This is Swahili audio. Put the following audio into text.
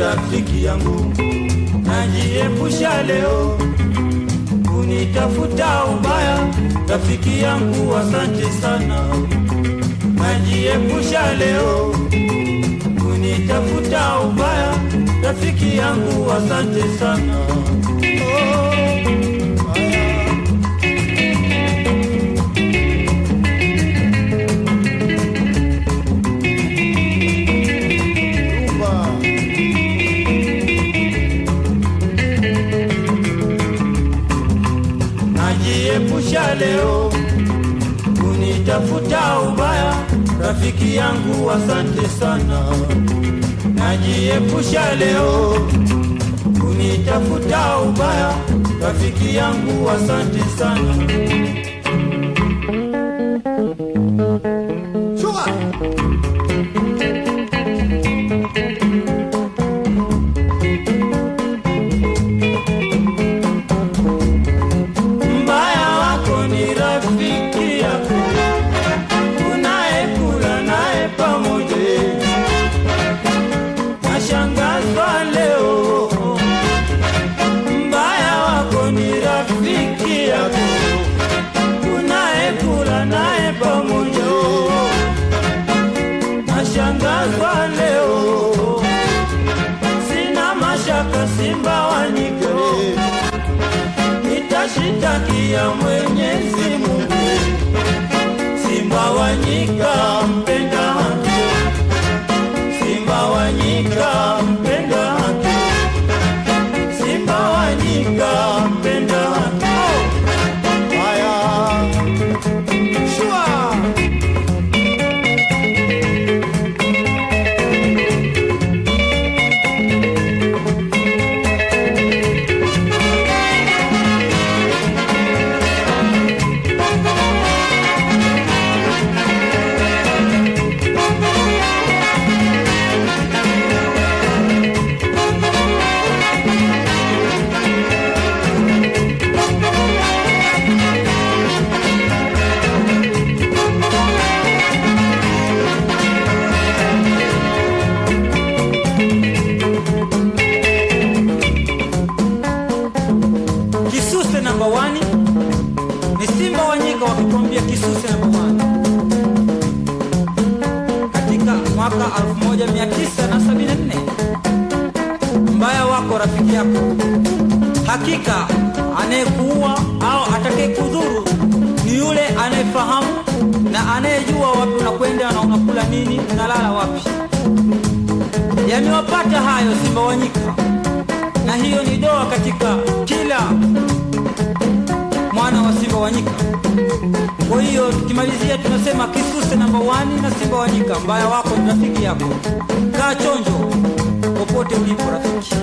rafiki yangu, najiepusha leo kunitafuta ubaya. Rafiki yangu, asante sana, najiepusha leo kunitafuta ubaya. Rafiki yangu, asante sana. Najiepusha leo kunitafuta ubaya, rafiki yangu, asante sana. Najiepusha leo kunitafuta ubaya, rafiki yangu, asante sana. Sina Simba waniko nitashitakia Mwenyezi Mungu. Simba wa namba wani ni Simba Wanyika wakikwambia Kisuse namba wani katika mwaka 1974 mbaya wako rafiki yako. Hakika anayekuua au atakayekudhuru ni yule anayefahamu na anayejua wapi unakwenda na unakula nini, unalala wapi. Yamewapata hayo Simba Wanyika, na hiyo ni doa katika kila Wanyika. Kwa hiyo tukimalizia, tunasema Kisuse namba wani na Simba Wanyika, mbaya wako ni rafiki yako. Kaa chonjo popote ulipo rafiki.